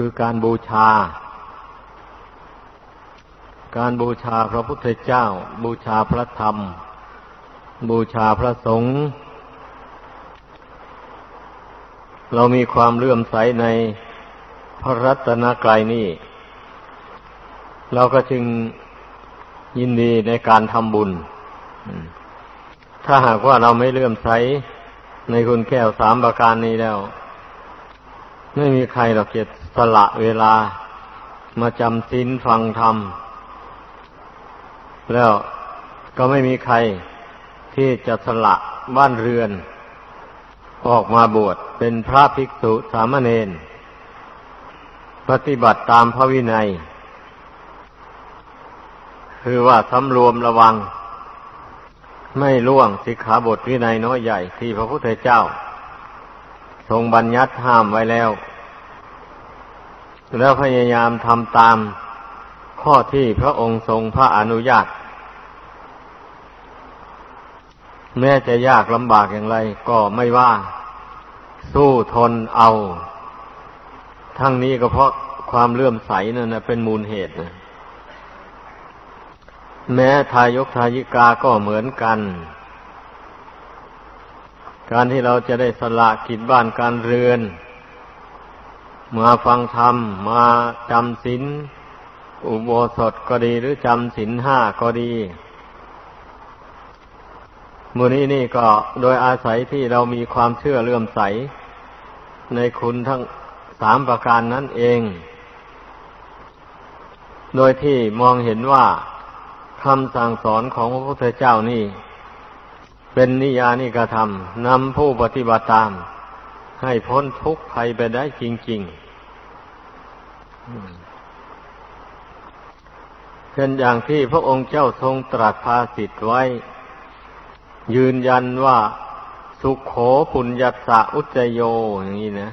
คือการบูชา การบูชาพระพุทธเจ้า บูชาพระธรรม บูชาพระสงฆ์เรามีความเลื่อมใสในพระรัตนกรายนี้เราก็จึงยินดีในการทำบุญ ถ้าหากว่าเราไม่เลื่อมใสในคุณแก้วสามประการนี้แล้ว ไม่มีใครหรอกเกียส ละเวลามาจำศีลฟังธรรม แล้วก็ไม่มีใครที่จะสละบ้านเรือน ออกมาบวชเป็นพระภิกษุสามเณรปฏิบัติตามพระวินัย คือว่าสำรวมระวัง ไม่ล่วงสิกขาบทวินัยน้อยใหญ่ที่พระพุทธเจ้า ทรงบัญญัติห้ามไว้แล้ว แล้วพยายามทำตามข้อที่พระองค์ทรงพระอนุญาต แม้จะยากลำบากอย่างไรก็ไม่ว่าสู้ทนเอา ทั้งนี้ก็เพราะความเลื่อมใสนั่นนะเป็นมูลเหตุนะแม้ทายกทายิกาก็เหมือนกัน การที่เราจะได้สละกิจบ้านการเรือน มาฟังธรรม มาจำศีลอุโบสถก็ดีหรือจำศีลห้าก็ดีมือนี้นี่ก็โดยอาศัยที่เรามีความเชื่อเลื่อมใส ในคุณทั้งสามประการนั้นเอง โดยที่มองเห็นว่าคำสั่งสอนของพระพุทธเจ้านี่ เป็นนิยานิกระทำนำผู้ปฏิบัติตาม ให้พ้นทุกข์ภัยไปได้จริงๆเช่นอย่างที่พระองค์เจ้าทรงตรัสภาสิทธไว้ ยืนยันว่าสุขโขปุญญาสะอุจโยอย่างนี้นะ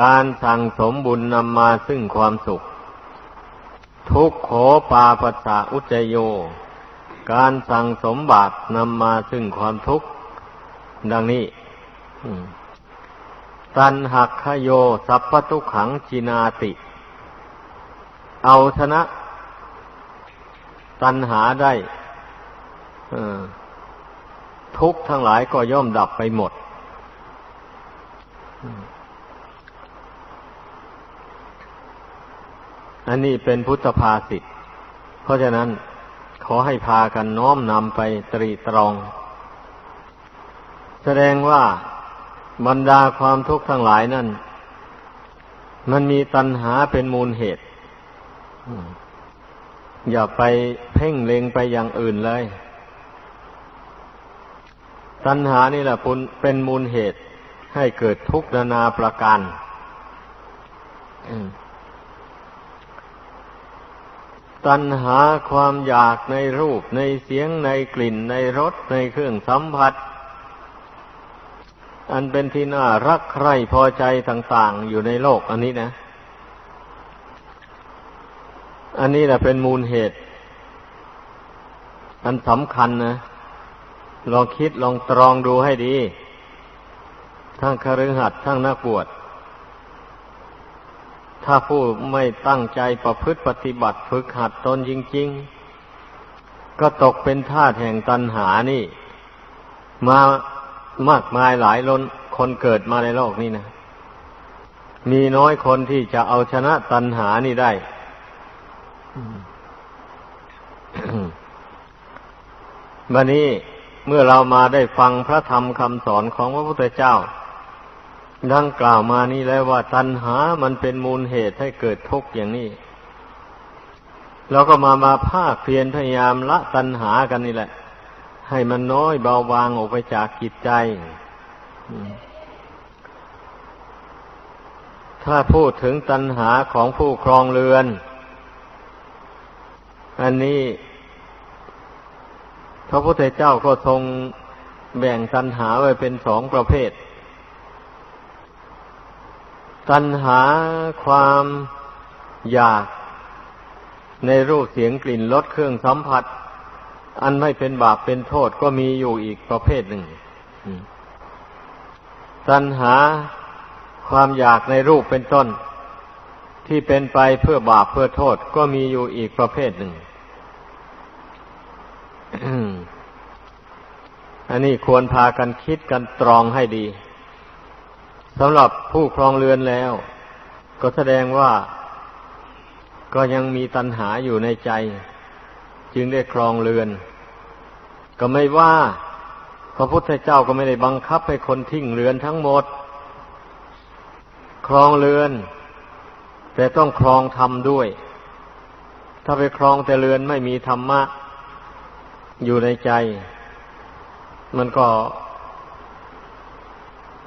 การสั่งสมบุญนำมาซึ่งความสุข ทุกโขปาปัสสะอุจโย การสั่งสมบาตนำมาซึ่งความทุกข์ ดังนี้ ตันหักขโย สัพพทุขังจินาติ เอาชนะ ตันหาได้ทุกทั้งหลายก็ย่อมดับไปหมด อันนี้เป็นพุทธภาษิต เพราะฉะนั้นขอให้พากันน้อมนำไปตรีตรอง แสดงว่า บรรดาความทุกข์ทั้งหลายนั่น มันมีตัณหาเป็นมูลเหตุ อย่าไปเพ่งเล็งไปอย่างอื่นเลย ตัณหานี่แหละเป็นมูลเหตุให้เกิดทุกข์นานาประการตัณหาความอยากในรูปในเสียงในกลิ่นในรสในเครื่องสัมผัส อันเป็นที่น่ารักใคร่พอใจต่างๆอยู่ในโลก อันนี้นะ อันนี้แหละเป็นมูลเหตุ อันสำคัญนะ ลองคิดลองตรองดูให้ดี ทั้งคฤหัสถ์ทั้งนักบวช ถ้าผู้ไม่ตั้งใจประพฤติปฏิบัติฝึกหัดตนจริง ๆ ก็ตกเป็นทาสแห่งตัณหานี่ มา มากมายหลายล้นคนเกิดมาในโลกนี้นะ มีน้อยคนที่จะเอาชนะตัณหานี่ได้ บันนี้เมื่อเรามาได้ฟังพระธรรมคำสอนของพระพุทธเจ้า ดังกล่าวมานี้แล้วว่าตัณหามันเป็นมูลเหตุให้เกิดทุกข์อย่างนี้เราก็มามาภาคเพียรพยายามละตัณหากันนี่แหละ ให้มันน้อยเบาบางออกไปจากจิตใจ ถ้าพูดถึงตัณหาของผู้ครองเรือน อันนี้ พระพุทธเจ้าก็ทรงแบ่งตัณหาไว้เป็นสองประเภท ตัณหาความอยากในรูปเสียงกลิ่นรสเครื่องสัมผัส อันไม่เป็นบาปเป็นโทษก็มีอยู่อีกประเภทหนึ่งตัณหาความอยากในรูปเป็นต้น ที่เป็นไปเพื่อบาปเพื่อโทษก็มีอยู่อีกประเภทหนึ่ง อันนี้ควรพากันคิดกันตรองให้ดีสำหรับผู้ครองเรือนแล้ว ก็แสดงว่าก็ยังมีตัณหาอยู่ในใจ จึงได้ครองเรือน ก็ไม่ว่า พระพุทธเจ้าก็ไม่ได้บังคับให้คนทิ้งเรือนทั้งหมด ครองเรือน แต่ต้องครองธรรมด้วย ถ้าไปครองแต่เรือนไม่มีธรรมะ อยู่ในใจ มันก็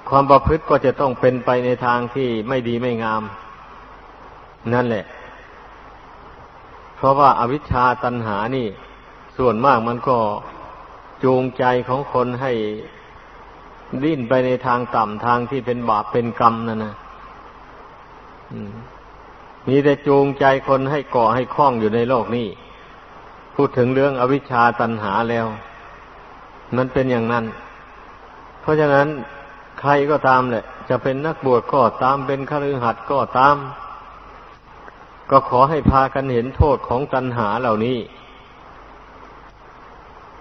ความประพฤติก็จะต้องเป็นไปในทางที่ไม่ดีไม่งาม นั่นแหละ เพราะว่าอาวิชชาตันหานี่ ส่วนมากมันก็จูงใจของคนให้ดิ้นไปในทางต่ำทางที่เป็นบาปเป็นกรรมนั่นนะมีแต่จูงใจคนให้ก่อให้คล้องอยู่ในโลกนี้ พูดถึงเรื่องอวิชชาตันหาแล้ว มันเป็นอย่างนั้น เพราะฉะนั้นใครก็ตามแหละ จะเป็นนักบวชก็ตามเป็นฆฤหัสถ์ก็ตาม ก็ขอให้พากันเห็นโทษของตัณหาเหล่านี้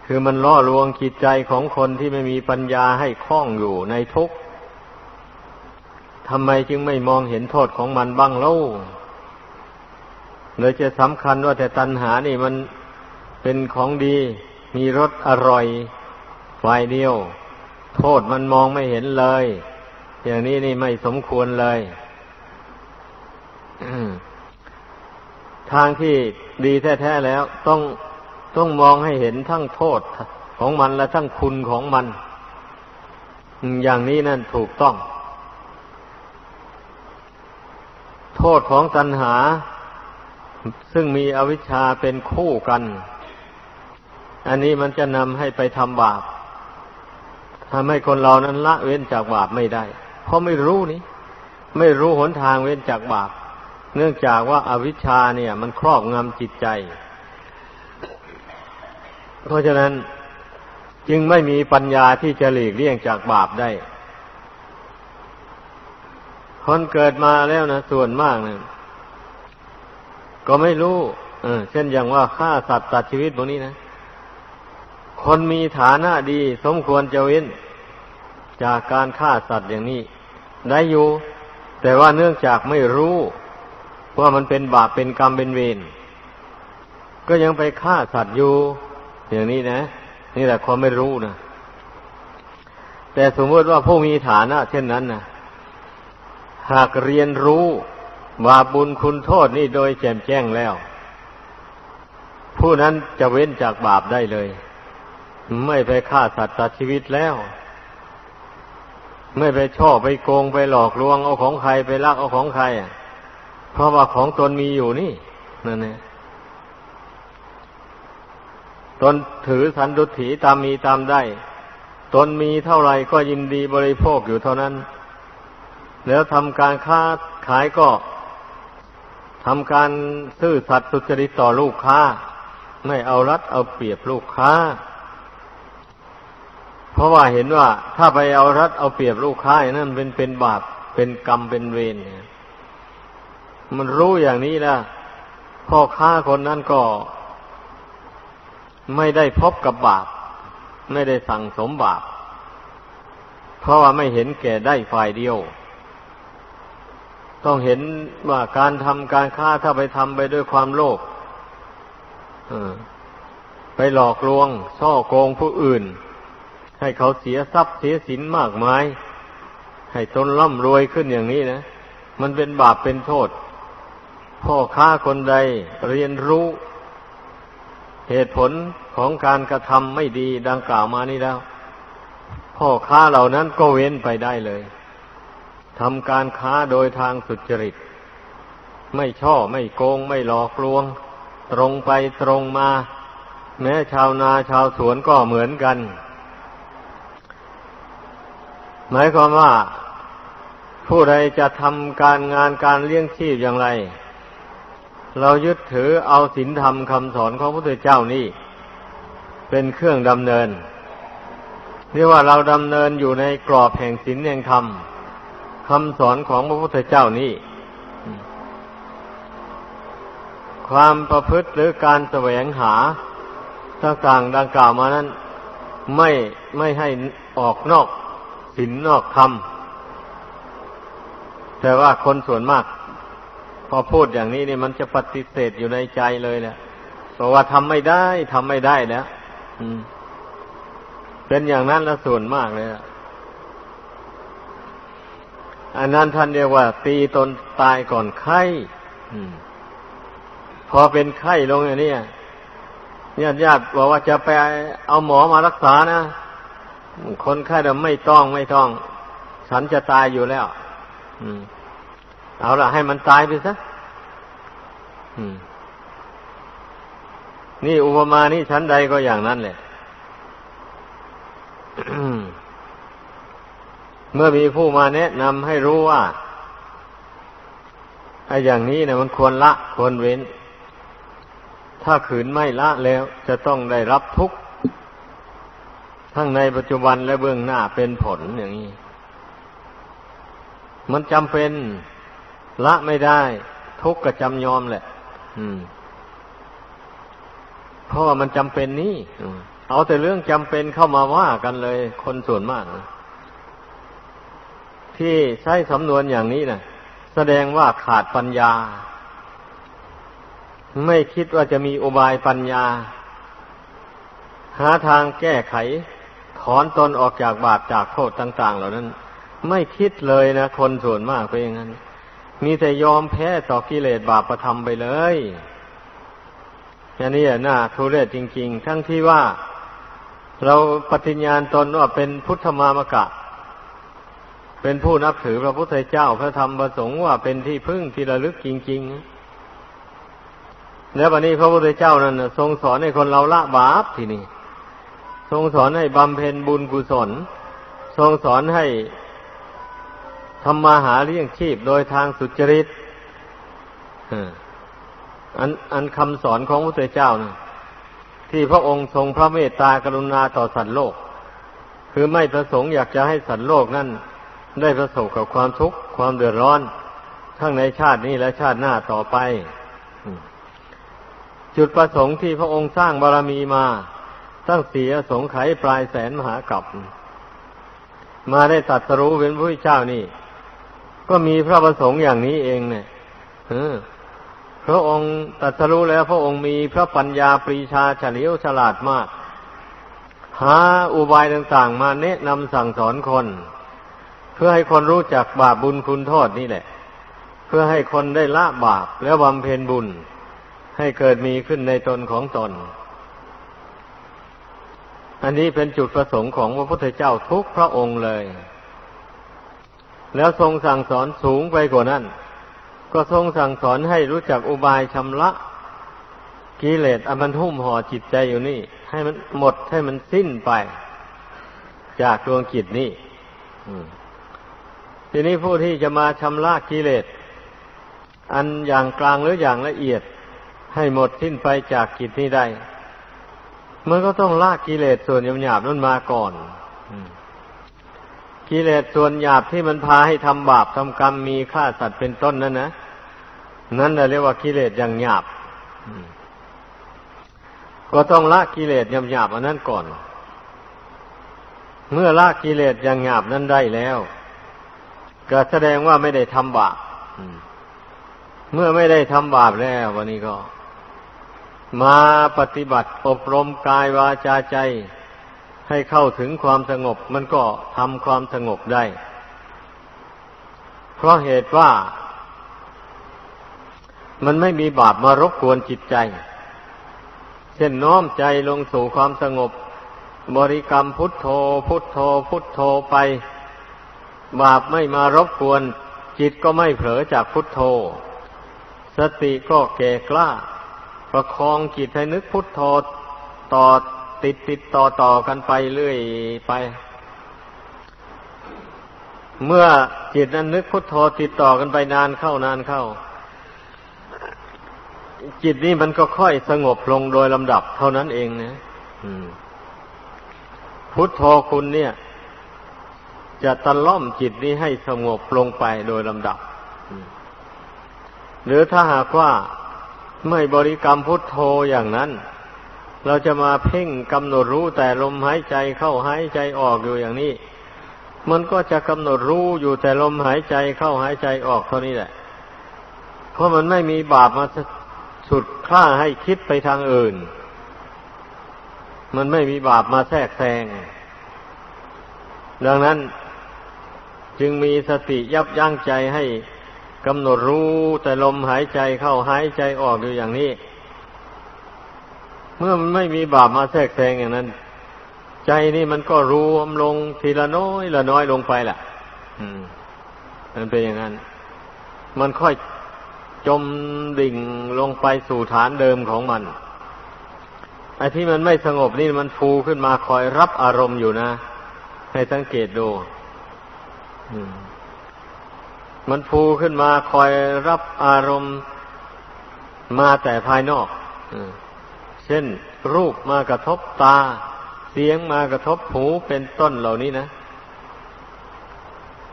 คือมันล่อลวงจิตใจของคนที่ไม่มีปัญญาให้คล้องอยู่ในทุกข์ทำไมจึงไม่มองเห็นโทษของมันบ้างเล่าเลยจะสำคัญว่าแต่ตัณหานี่มันเป็นของดี มีรสอร่อยฝ่ายเดียว โทษมันมองไม่เห็นเลย อย่างนี้นี่ไม่สมควรเลย ทางที่ดีแท้ๆแล้วต้องต้องมองให้เห็นทั้งโทษของมันและทั้งคุณของมัน อย่างนี้นั่นถูกต้อง โทษของตัณหา ซึ่งมีอวิชชาเป็นคู่กัน อันนี้มันจะนำให้ไปทำบาปทำให้คนเรานั้นละเว้นจากบาปไม่ได้ เพราะไม่รู้นี่ ไม่รู้หนทางเว้นจากบาป เนื่องจากว่าอาวิชชาเนี่ย มันครอบงำจิตใจ เพราะฉะนั้นจึงไม่มีปัญญาที่จะหลีกเลี่ยงจากบาปได้คนเกิดมาแล้วนะส่วนมากนะก็ไม่รู้เออเช่นอย่างว่าฆ่าสัตว์ตัดชีวิตพวกนี้นะคนมีฐานะดี สมควรจะเว้น จากการฆ่าสัตว์อย่างนี้ ได้อยู่ แต่ว่าเนื่องจากไม่รู้ ว่ามันเป็นบาปเป็นกรรมเป็นเวรก็ยังไปฆ่าสัตว์อยู่อย่างนี้นะ นี่แหละความไม่รู้นะแต่สมมติว่าผู้มีฐานะเช่นนั้นนะหากเรียนรู้บาปบุญคุณโทษนี่โดยแจ่มแจ้งแล้ว ผู้นั้นจะเว้นจากบาปได้เลย ไม่ไปฆ่าสัตว์ตัดชีวิตแล้ว ไม่ไปช่อไปโกงไปหลอกลวงเอาของใครไปลักเอาของใครอะ เพราะว่าของตนมีอยู่นี่นั่นเองตนถือสันดุถีตามมีตามได้ ตนมีเท่าไรก็ยินดีบริโภคอยู่เท่านั้น แล้วทำการค้าขายก็ทำการซื่อสัตย์สุจริตต่อลูกค้า ไม่เอารัดเอาเปรียบลูกค้า เพราะว่าเห็นว่าถ้าไปเอารัดเอาเปรียบลูกค้านั่นเป็นเป็นบาปเป็นกรรมเป็นเวรเนี่ย มันรู้อย่างนี้แล้วพ่อค้าคนนั้นก็ ไม่ได้พบกับบาป ไม่ได้สั่งสมบาป เพราะว่าไม่เห็นแก่ได้ฝ่ายเดียว ต้องเห็นว่าการทำการค้าถ้าไปทำไปด้วยความโลภไปหลอกลวง ช่อโกงผู้อื่น ให้เขาเสียทรัพย์เสียสินมากมาย ให้ตนร่ำรวยขึ้นอย่างนี้นะ มันเป็นบาปเป็นโทษ พ่อค้าคนใดเรียนรู้ เหตุผลของการกระทำไม่ดีดังกล่าวมานี้แล้ว พ่อค้าเหล่านั้นก็เว้นไปได้เลยทำการค้าโดยทางสุจริต ไม่ช่อไม่โกงไม่หลอกลวง ตรงไปตรงมา แม้ชาวนาชาวสวนก็เหมือนกัน หมายความว่า ผู้ใดจะทำการงานการเลี้ยงชีพอย่างไร เรายึดถือเอาศีลธรรมคำสอนของพระพุทธเจ้านี่ เป็นเครื่องดำเนินเรียกว่าเราดำเนินอยู่ในกรอบแห่งศีลแห่งธรรมคำสอนของพระพุทธเจ้านี่ ความประพฤติหรือการแสวงหาต่างๆดังกล่าวมานั้น ไม่ไม่ให้ออกนอกศีลนนอกธรรมแต่ว่าคนส่วนมาก พอพูดอย่างนี้เนี่ยมันจะปฏิเสธอยู่ในใจเลยแหละเพราะว่าทำไม่ได้ทำไม่ได้แล้วเป็นอย่างนั้นล้วส่วนมากเลยอันนั้นท่านเรียกว่า ตีตนตายก่อนไข้พอเป็นไข้ลงอย่างนี้ญาติญาติบอกว่าจะไปเอาหมอมารักษานะ คนไข้เดิมไม่ต้องไม่ต้อง ฉันจะตายอยู่แล้ว อืม เอาละให้มันตายไปซะนี่อุปมานี่ชั้นใดก็อย่างนั้นแหละเมื่อมีผู้มาแนะนำให้รู้ว่าไอ้อย่างนี้เนี่ยมันควรละควรเว้น ถ้าขืนไม่ละแล้วจะต้องได้รับทุกข์ทั้งในปัจจุบันและเบื้องหน้าเป็นผลอย่างนี้ มันจำเป็น ละไม่ได้ ทุกข์ก็จำยอมแหละเพราะว่ามันจำเป็นนี่เอาแต่เรื่องจำเป็นเข้ามาว่ากันเลย คนส่วนมากนะที่ใช้สำนวนอย่างนี้นะแสดงว่าขาดปัญญา ไม่คิดว่าจะมีอุบายปัญญา หาทางแก้ไข ถอนตนออกจากบาปจากโทษต่าง ๆ เหล่านั้น ไม่คิดเลยนะ คนส่วนมากเป็นอย่างนั้น มีแต่ยอมแพ้ต่อกิเลสบาปประทำไปเลยอย่างนี้น่าทุเรศจริง ๆ ทั้งที่ว่าเราปฏิญญาณตนว่าเป็นพุทธมามกะ เป็นผู้นับถือพระพุทธเจ้าพระธรรมประสงค์ว่าเป็นที่พึ่งที่ระลึกจริง ๆ แล้ววันนี้พระพุทธเจ้านั้นทรงสอนให้คนเราละบาปทีนี้ทรงสอนให้บำเพ็ญบุญกุศล ทรงสอนให้ ทำมาหาเลี้ยงชีพโดยทางสุจริตอันอันคำสอนของพระพุทธเจ้านะที่พระองค์ทรงพระเมตตากรุณาต่อสัตว์โลก คือไม่ประสงค์อยากจะให้สัตว์โลกนั้นได้ประสบกับความทุกข์ความเดือดร้อน ทั้งในชาตินี้และชาติหน้าต่อไป จุดประสงค์ที่พระองค์สร้างบารรมีมา ตั้งเสียสงไขปลายแสนมหากรัปมาได้ตัดสรู้เป็นพระเจ้านี่ ก็มีพระประสงค์อย่างนี้เองเนี่ยพระองค์ตัสรู้แล้ว พระองค์มีพระปัญญาปรีชาเฉลียวฉลาดมาก หาอุบายต่างๆ มาแนะนำสั่งสอนคน เพื่อให้คนรู้จักบาปบุญคุณโทษนี่แหละ เพื่อให้คนได้ละบาปแล้วบำเพ็ญบุญ ให้เกิดมีขึ้นในตนของตน อันนี้เป็นจุดประสงค์ของพระพุทธเจ้าทุกพระองค์เลย แล้วทรงสั่งสอนสูงไปกว่านั้น ก็ทรงสั่งสอนให้รู้จักอุบายชำระกิเลสอันมันหุ้มห่อจิตใจอยู่นี่ ให้มันหมดให้มันสิ้นไป จากดวงจิตนี่ทีนี้ผู้ที่จะมาชำระกิเลสอันอย่างกลางหรืออย่างละเอียด ให้หมดสิ้นไปจากกิจนี้ได้มันก็ต้องละกิเลสส่วนหยาบๆนั้นมาก่อน กิเลสส่วนหยาบที่มันพาให้ทำบาปทำกรรมมีฆ่าสัตว์เป็นต้นนั่นนะนั่นเรียกว่ากิเลสอย่างหยาบ ก็ต้องละกิเลสหยาบๆอันนั้นก่อน เมื่อละกิเลสอย่างหยาบนั้นได้แล้ว ก็แสดงว่าไม่ได้ทำบาปเมื่อไม่ได้ทำบาปแล้ววันนี้ก็ มาปฏิบัติอบรมกายวาจาใจ ให้เข้าถึงความสงบมันก็ทำความสงบได้ เพราะเหตุว่ามันไม่มีบาปมารบกวนจิตใจ เช่นน้อมใจลงสู่ความสงบ บริกรรมพุทโธ พุทโธ พุทโธไป บาปไม่มารบกวน จิตก็ไม่เผลอจากพุทโธ สติก็แก่กล้า ประคองจิตให้นึกพุทโธต่อ ติดติดต่อต่อกันไปเรื่อยไป เมื่อจิตนั้นนึกพุทโธติดต่อกันไปนานเข้านานเข้า จิตนี้มันก็ค่อยสงบลงโดยลำดับเท่านั้นเองนะพุทโธคุณเนี่ย จะตะล่อมจิตนี้ให้สงบลงไปโดยลำดับ หรือถ้าหากว่าไม่บริกรรมพุทโธอย่างนั้น เราจะมาเพ่งกำหนดรู้แต่ลมหายใจเข้าหายใจออกอยู่อย่างนี้ มันก็จะกำหนดรู้อยู่แต่ลมหายใจเข้าหายใจออกเท่านี้แหละ เพราะมันไม่มีบาปมาสุดคล้าให้คิดไปทางอื่น มันไม่มีบาปมาแทรกแซง ดังนั้นจึงมีสติยับยั้งใจให้กำหนดรู้แต่ลมหายใจเข้าหายใจออกอยู่อย่างนี้ เมื่อมันไม่มีบาปมาแทรกแซงอย่างนั้น ใจนี่มันก็รวมลงทีละน้อยละน้อยลงไปแหละอืมมันเป็นอย่างนั้น มันค่อยจมดิ่งลงไปสู่ฐานเดิมของมันไอ้ที่มันไม่สงบนี่มันฟูขึ้นมาคอยรับอารมณ์อยู่นะ ให้สังเกตดูมันฟูขึ้นมาคอยรับอารมณ์มาแต่ภายนอก เช่น รูปมากระทบตา เสียงมากระทบหูเป็นต้นเหล่านี้นะ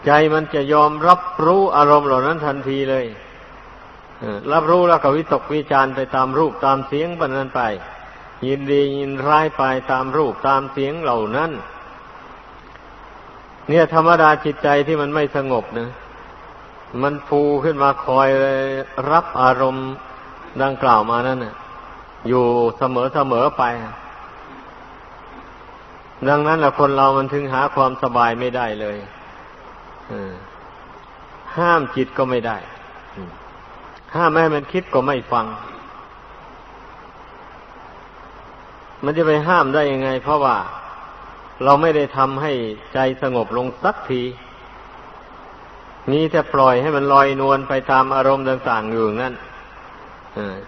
ใจมันจะยอมรับรู้อารมณ์เหล่านั้นทันทีเลยรับรู้แล้วก็วิตกวิจารไปตามรูปตามเสียงบันนั้นไป ยินดียินร้ายไปตามรูปตามเสียงเหล่านั้น เนี่ยธรรมดาจิตใจที่มันไม่สงบนะมันฟูขึ้นมาคอยรับอารมณ์ดังกล่าวมานั่นนะ อยู่เสมอเสมอไป ดังนั้นแหละคนเรามันถึงหาความสบายไม่ได้เลยห้ามจิตก็ไม่ได้ห้ามแม่มันคิดก็ไม่ฟัง มันจะไปห้ามได้ยังไง เพราะว่าเราไม่ได้ทำให้ใจสงบลงสักทีมีแต่ปล่อยให้มันลอยนวลไปตามอารมณ์ต่างๆอยู่นั่น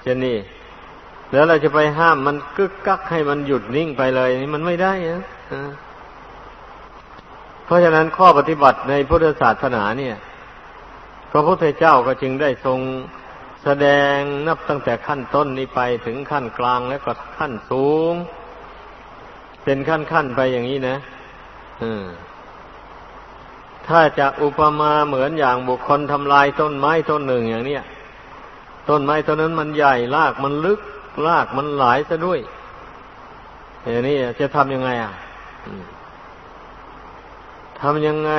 เช่นนี้ แล้วเราจะไปห้ามมันกึกกักให้มันหยุดนิ่งไปเลยนี่มันไม่ได้นะเพราะฉะนั้นข้อปฏิบัติในพุทธศาสนาเนี่ย พระพุทธเจ้าก็จึงได้ทรงแสดงนับตั้งแต่ขั้นต้นนี้ไปถึงขั้นกลางแล้วก็ขั้นสูง เป็นขั้นขั้นไปอย่างนี้นะถ้าจะอุปมาเหมือนอย่างบุคคลทำลายต้นไม้ต้นหนึ่งอย่างเนี้ยต้นไม้ต้นนั้นมันใหญ่รากมันลึก รากมันหลายซะด้วยอย่างนี้จะทำยังไงอะทำยังไง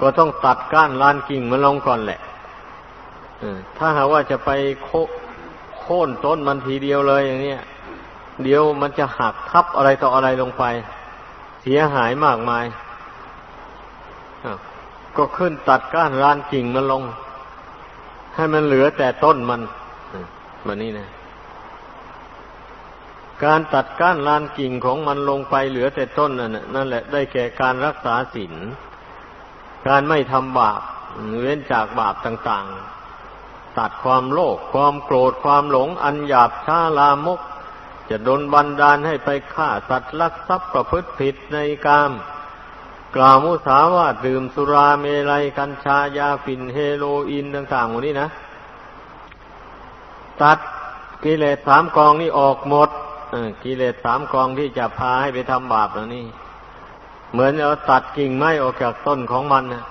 ก็ต้องตัดก้านลานกิ่งมันลงก่อนแหละถ้าหากว่าจะไปโค่นต้นมันทีเดียวเลยอย่างนี้เดี๋ยวมันจะหักทับอะไรต่ออะไรลงไป เสียหายมากมายก็ขึ้นตัดก้านรานกิ่งมันลง ให้มันเหลือแต่ต้นมันแบบนี้นะ การตัดก้านรานกิ่งของมันลงไปเหลือแต่ต้นนั่นนั่นแหละได้แก่การรักษาศีลการไม่ทำบาปเว้นจากบาปต่าง ๆ ตัดความโลภความโกรธความหลงอันหยาบช้าลามก จะโดนบันดาลให้ไปฆ่าสัตว์ลักทรัพย์ประพฤติผิดในกาม กล่าวมุสาวาดื่มสุราเมลัยกัญชายาฝิ่นเฮโรอีนต่างๆหมดนี้นะ ตัดกิเลสสามกองนี้ออกหมด กิเลสสามกองที่จะพาให้ไปทำบาปแล้วนี่เหมือนเอาตัดกิ่งไม้ออกจากต้นของมันนะ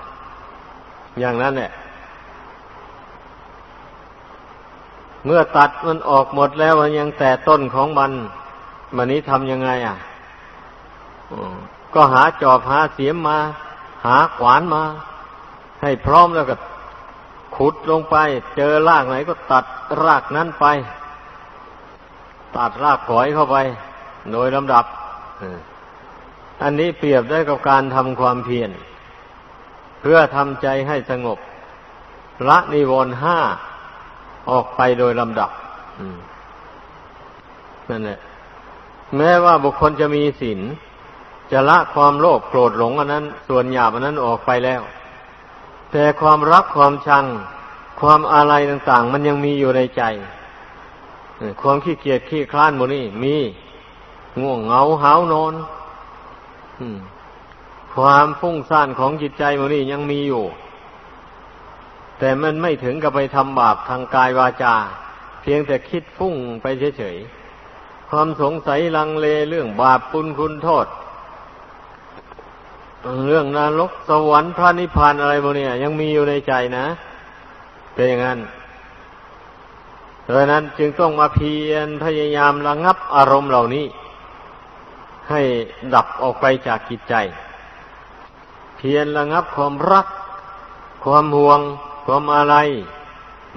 อย่างนั้นแหละเมื่อตัดมันออกหมดแล้วมันยังแต่ต้นของมันมันนี้ทำยังไง อะก็หาจอบหาเสียมมา หาขวานมา ให้พร้อมแล้วก็ขุดลงไป เจอรากไหนก็ตัดรากนั้นไป ตัดรากฝอยเข้าไป โดยลำดับอันนี้เปรียบได้กับการทำความเพียรเพื่อทำใจให้สงบละนิวรณ์ห้าออกไปโดยลำดับนั่นแหละแม้ว่าบุคคลจะมีศีลจะละความโลภโกรธหลงอันนั้น ส่วนหยาบอันนั้นออกไปแล้ว แต่ความรักความชัง ความอะไรต่าง ๆ มันยังมีอยู่ในใจ ความขี้เกียจขี้คลานโมนี่มีง่วงเหงาหาวนอนความฟุ้งซ่านของจิตใจโมนี่ยังมีอยู่ แต่มันไม่ถึงกับไปทำบาปทางกายวาจา เพียงแต่คิดฟุ้งไปเฉยๆความสงสัยลังเลเรื่องบาปปุญคุณโทษ เรื่องนรกสวรรค์พระนิพพานอะไรพวกนี้ยังมีอยู่ในใจนะเป็นอย่างนั้น ดังนั้นจึงต้องมาเพียรพยายามระงับอารมณ์เหล่านี้ ให้ดับออกไปจากจิตใจ เพียรระงับความรัก ความห่วง ความอะไร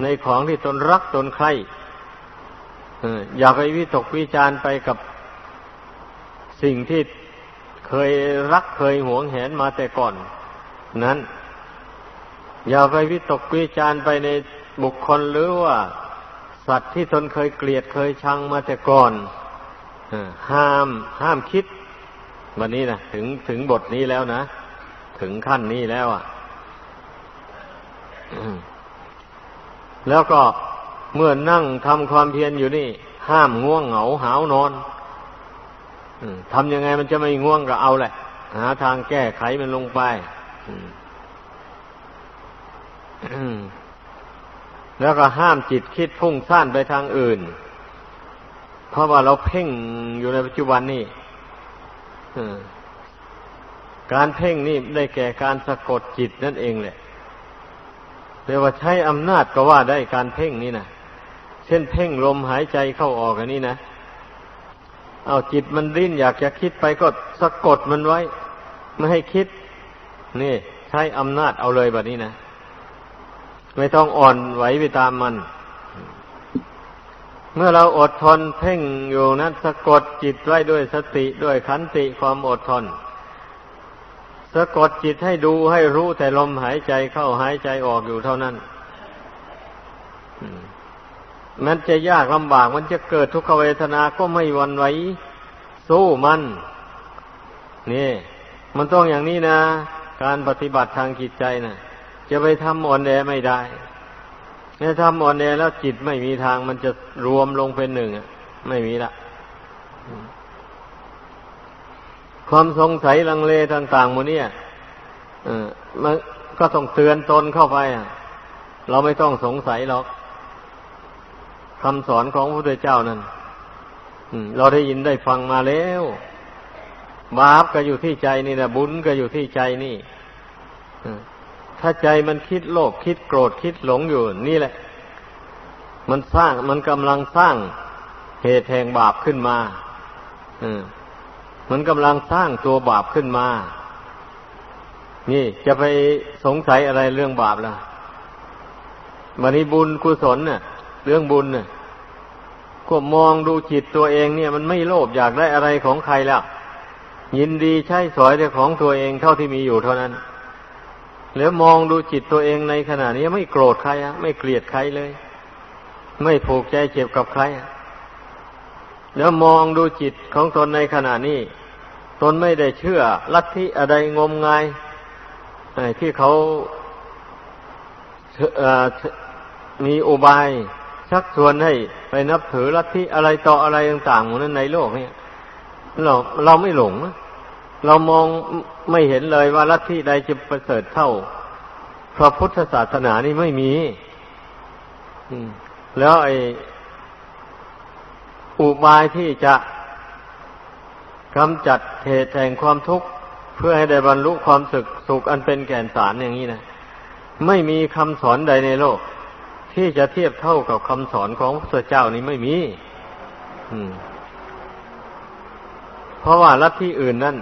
ในของที่ตนรักตนใครอย่าไปวิตกวิจารไปกับสิ่งที่เคยรักเคยหวงแหนมาแต่ก่อน นั้น อย่าไปวิตกวิจารไปในบุคคลหรือว่า สัตว์ที่ตนเคยเกลียดเคยชังมาแต่ก่อนห้ามห้ามคิด วันนี้นะถึงถึงบทนี้แล้วนะ ถึงขั้นนี้แล้วอะแล้วก็เมื่อนั่งทำความเพียรอยู่นี่ ห้ามง่วงเหงาหาวนอนทำยังไงมันจะไม่ง่วงก็เอาแหละ หาทางแก้ไขมันลงไป แล้วก็ห้ามจิตคิดพุ่งซ่านไปทางอื่น เพราะว่าเราเพ่งอยู่ในปัจจุบันนี่การเพ่งนี่ได้แก่การสะกดจิตนั่นเองแหละเรียกว่าใช้อำนาจก็ว่าได้การเพ่งนี่นะเช่นเพ่งลมหายใจเข้าออกอันนี้นะเอาจิตมันริ้นอยากจะคิดไปก็สะกดมันไว้ ไม่ให้คิด นี่ ใช้อำนาจเอาเลยแบบนี้นะ ไม่ต้องอ่อนไหวไปตามมัน เมื่อเราอดทนเพ่งอยู่นั้นสะกดจิตไว้ด้วยสติด้วยขันติความอดทน สะกดจิตให้ดูให้รู้แต่ลมหายใจเข้าหายใจออกอยู่เท่านั้นมันจะยากลำบากมันจะเกิดทุกขเวทนาก็ไม่วันไหวสู้มัน นี่ มันต้องอย่างนี้นะ การปฏิบัติทางจิตใจนะ่ะ จะไปทำอ่อนแอไม่ได้ถ้าทำอ่อนแอแล้วจิตไม่มีทางมันจะรวมลงเป็นหนึ่งไม่มีละ ความสงสัยลังเลต่างๆมันเนี่ยมันก็ต้องเตือนตนเข้าไปเราไม่ต้องสงสัยหรอกคำสอนของพระพุทธเจ้านั้นเราได้ยินได้ฟังมาแล้วบาปก็อยู่ที่ใจนี่นะบุญก็อยู่ที่ใจนี่ ถ้าใจมันคิดโลภคิดโกรธคิดหลงอยู่ นี่แหละ มันสร้างมันกำลังสร้างเหตุแห่งบาปขึ้นมาอืมมันกำลังสร้างตัวบาปขึ้นมา นี่จะไปสงสัยอะไรเรื่องบาปล่ะวันนี้บุญกุศลเนี่ยเรื่องบุญเนี่ยก็มองดูจิตตัวเองเนี่ย มันไม่โลภอยากได้อะไรของใครแล้ว ยินดีใช้สอยแต่ของตัวเองเท่าที่มีอยู่เท่านั้น แล้วมองดูจิตตัวเองในขณะนี้ไม่โกรธใครอะไม่เกลียดใครเลย ไม่ผูกใจเจ็บกับใครแล้วมองดูจิตของตนในขณะนี้ ตนไม่ได้เชื่อลัทธิอะไรงมงายที่เขามีอุบายชักชวนให้ไปนับถือลัทธิอะไรต่ออะไรต่างๆหมดนั้นในโลกเนี้เราเราไม่หลง เรามองไม่เห็นเลยว่าลัทธิใดจะประเสริฐเท่าพระพุทธศาสนานี่ไม่มีแล้วไอ้อุบายที่จะกำจัดเหตุแห่งความทุกข์ เพื่อให้ได้บรรลุความสุขสุขอันเป็นแก่นสารอย่างนี้นะไม่มีคำสอนใดในโลก ที่จะเทียบเท่ากับคำสอนของพระเจ้านี้ไม่มีเพราะว่าลัทธิอื่นนั่น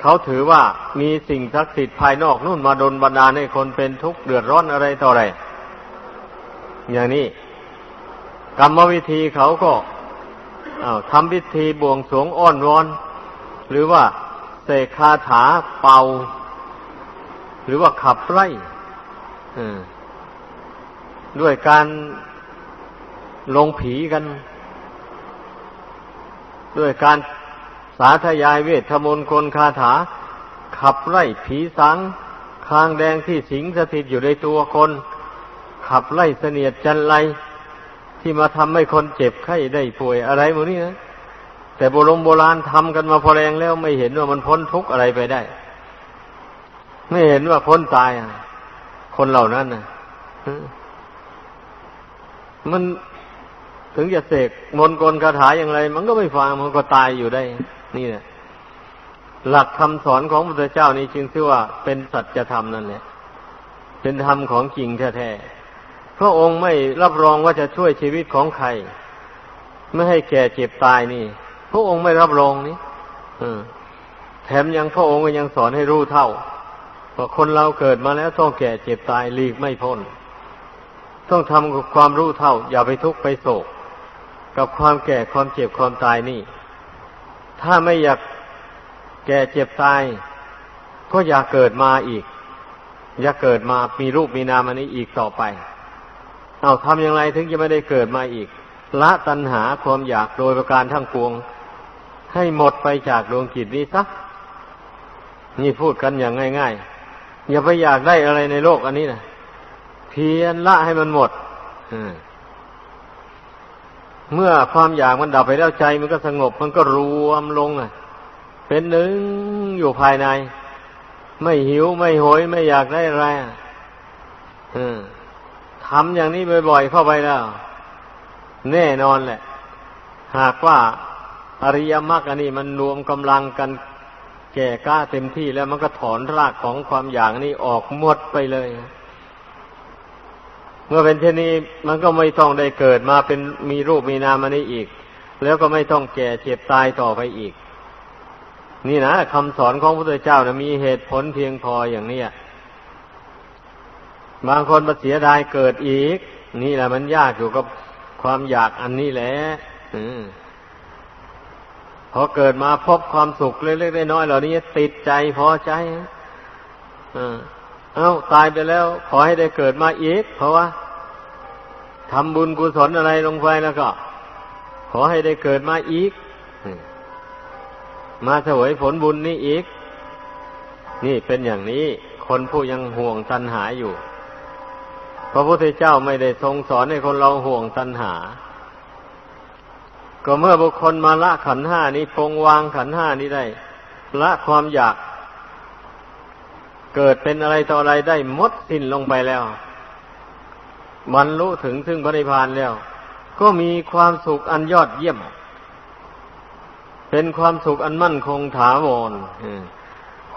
เขาถือว่ามีสิ่งศักดิ์สิทธิ์ภายนอกนู่นมาดนบันดาลให้คนเป็นทุกข์เดือดร้อนอะไรต่ออะไร อย่างนี้ กรรมวิธีเขาก็ทำพิธีบวงสรวงอ้อนวอน หรือว่าเสกคาถาเป่า หรือว่าขับไล่ด้วยการลงผีกัน ด้วยการ สาธยายเวทมนต์คนคาถา ขับไล่ผีสัง คางแดงที่สิงสถิตอยู่ในตัวคน ขับไล่เสนียดจันไรที่มาทำให้คนเจ็บไข้ได้ป่วยอะไรหมดนี่นะแต่โบราณโบราณทำกันมาพอแรงแล้วไม่เห็นว่ามันพ้นทุกข์อะไรไปได้ ไม่เห็นว่าพ้นตายอะ คนเหล่านั้นนะมันถึงจะเสกมนต์กลคาถาอย่างไร มันก็ไม่ฟังมันก็ตายอยู่ได้ นี่แหละหลักคำสอนของพระพุทธเจ้านี้จึงชื่อว่าเป็นสัจธรรมนั่นแหละ เป็นธรรมของจริงแท้ๆพระองค์ไม่รับรองว่าจะช่วยชีวิตของใคร ไม่ให้แก่เจ็บตายนี่ พระองค์ไม่รับรองนี่แถมยังพระองค์ก็ยังสอนให้รู้เท่าว่าคนเราเกิดมาแล้วต้องแก่เจ็บตายหลีกไม่พ้น ต้องทำกับความรู้เท่า อย่าไปทุกข์ไปโศก กับความแก่ความเจ็บความตายนี่ ถ้าไม่อยากแก่เจ็บตาย ก็อย่าเกิดมาอีก อย่าเกิดมามีรูปมีนามอันนี้อีกต่อไป เอาทำอย่างไรถึงจะไม่ได้เกิดมาอีก ละตัณหาความอยากโดยประการทั้งปวง ให้หมดไปจากดวงจิตนี้สักนี่พูดกันอย่างง่าย ๆ อย่าไปอยากได้อะไรในโลกอันนี้นะเพียรละให้มันหมด เมื่อความอยากมันดับไปแล้วใจมันก็สงบมันก็รวมลงอะ เป็นหนึ่งอยู่ภายใน ไม่หิวไม่โหยไม่อยากได้อะไรทำอย่างนี้บ่อยๆเข้าไปแล้ว แน่นอนแหละ หากว่าอริยมรรคอันนี้มันรวมกำลังกันแก่กล้าเต็มที่แล้วมันก็ถอนรากของความอยากนี้ออกหมดไปเลย เมื่อเป็นเช่นนี้มันก็ไม่ต้องได้เกิดมาเป็นมีรูปมีนามอันนี้อีก แล้วก็ไม่ต้องแก่เจ็บตายต่อไปอีก นี่นะคำสอนของพระพุทธเจ้านะมีเหตุผลเพียงพออย่างนี้บางคนมาเสียดายเกิดอีก นี่แหละมันยากอยู่กับความอยากอันนี้แหละพอเกิดมาพบความสุขเล็กๆน้อยๆเหล่านี้ติดใจพอใจ เอ้าตายไปแล้ว ขอให้ได้เกิดมาอีก เพราะว่าทำบุญกุศลอะไรลงไปแล้วก็ ขอให้ได้เกิดมาอีก มาเสวยผลบุญนี้อีก นี่เป็นอย่างนี้ คนผู้ยังห่วงตัณหาอยู่พระพุทธเจ้าไม่ได้ทรงสอนให้คนเราห่วงตัณหา ก็เมื่อบุคคลมาละขันห้านี้ปรงวางขันห้านี้ได้ ละความอยาก เกิดเป็นอะไรต่ออะไรได้มดสิ้นลงไปแล้วบรรลุถึงซึ่งพระนิพพานแล้ว ก็มีความสุขอันยอดเยี่ยม เป็นความสุขอันมั่นคงถาวร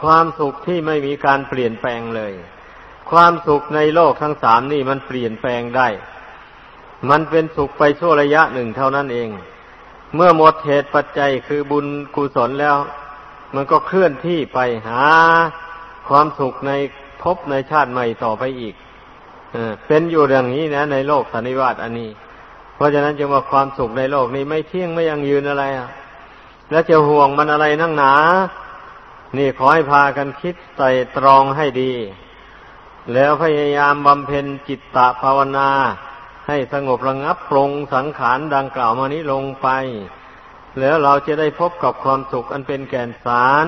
ความสุขที่ไม่มีการเปลี่ยนแปลงเลย ความสุขในโลกทั้งสามนี่มันเปลี่ยนแปลงได้ มันเป็นสุขไปชั่วระยะหนึ่งเท่านั้นเอง เมื่อหมดเหตุปัจจัยคือบุญกุศลแล้ว มันก็เคลื่อนที่ไปหา ความสุขในภพในชาติใหม่ต่อไปอีกเป็นอยู่อย่างนี้นะ ในโลกสันนิวาตอันนี้ เพราะฉะนั้นจึงว่าความสุขในโลกนี้ไม่เที่ยงไม่ยังยืนอะไรอะ แล้วจะห่วงมันอะไรนั่งหนา นี่ขอให้พากันคิดใส่ตรองให้ดี แล้วพยายามบำเพ็ญจิตตภาวนา ให้สงบระงับปรงสังขารดังกล่าวมานี้ลงไป แล้วเราจะได้พบกับความสุขอันเป็นแก่นสาร